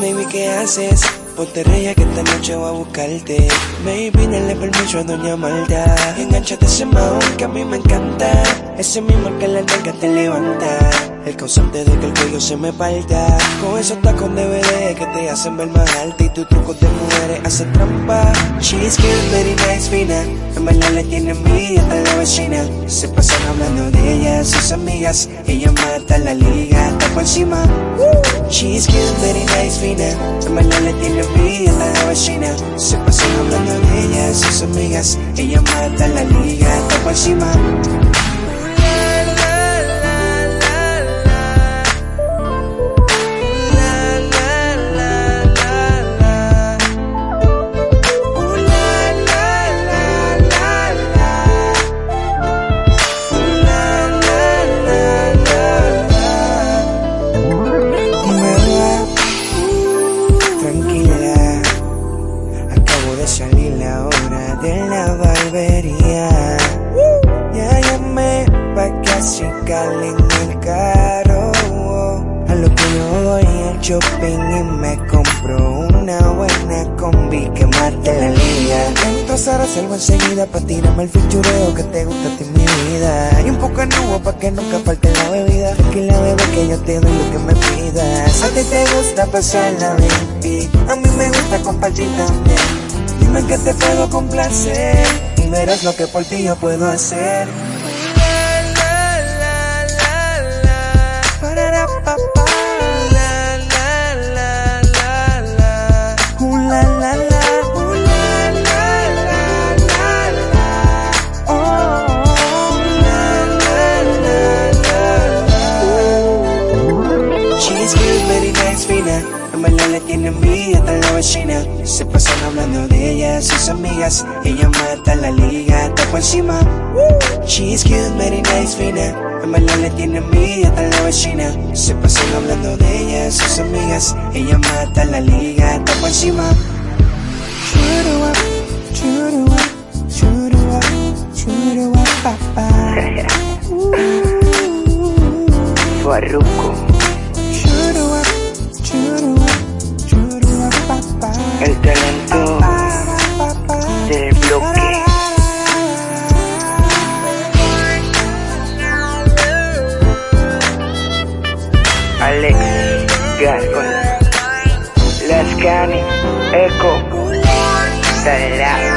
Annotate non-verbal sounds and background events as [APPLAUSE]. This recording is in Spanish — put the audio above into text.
baby, ¿qué haces? Ponte reya que esta noche voy a buscarte. Baby, dale permiso a Doña Malta. Enganchate ese maón que a mí me encanta. Ese mismo que la nalga te levanta El causante de que el cuello se me parta. Con esos tacos de bebé que te hacen ver más alta. Y tus trucos de mujeres hacen trampa. She's cute, very nice, fina. En verdad le tiene envidia a la vecina. Se pasan hablando de ella, sus amigas. Ella mata la liga, está por encima. She's cute, very nice, fina. En verdad le tiene envidia a la vecina. Se pasan hablando de ella, sus amigas. Ella mata la liga, está por encima la barbería. Ya llamé pa' que así calen el carro. A lo que yo voy al shopping y me compro una buena combi que mate la liga. Entras ahora salgo enseguida pa' tirarme el fichureo que te gusta a ti mi vida. Y un poco de nuevo pa' que nunca falte la bebida. Tranquila bebé que yo te doy lo que me pidas. A ti te gusta pasarla baby. A mí me gusta compartir también. Dime que te puedo complacer. Y verás lo que por ti yo puedo hacer. Le tiene envidia a la vecina. Se pasan hablando de ella, sus amigas. Ella mata la liga, por encima. She's cute, very nice, fina. En verdad le tiene envidia a la vecina. Se pasan hablando de ella, sus amigas. Ella mata la liga, por encima. Churua, churua, [LAUGHS] el bloque. Alex, Gascon, Lascani, Echo, Tarará.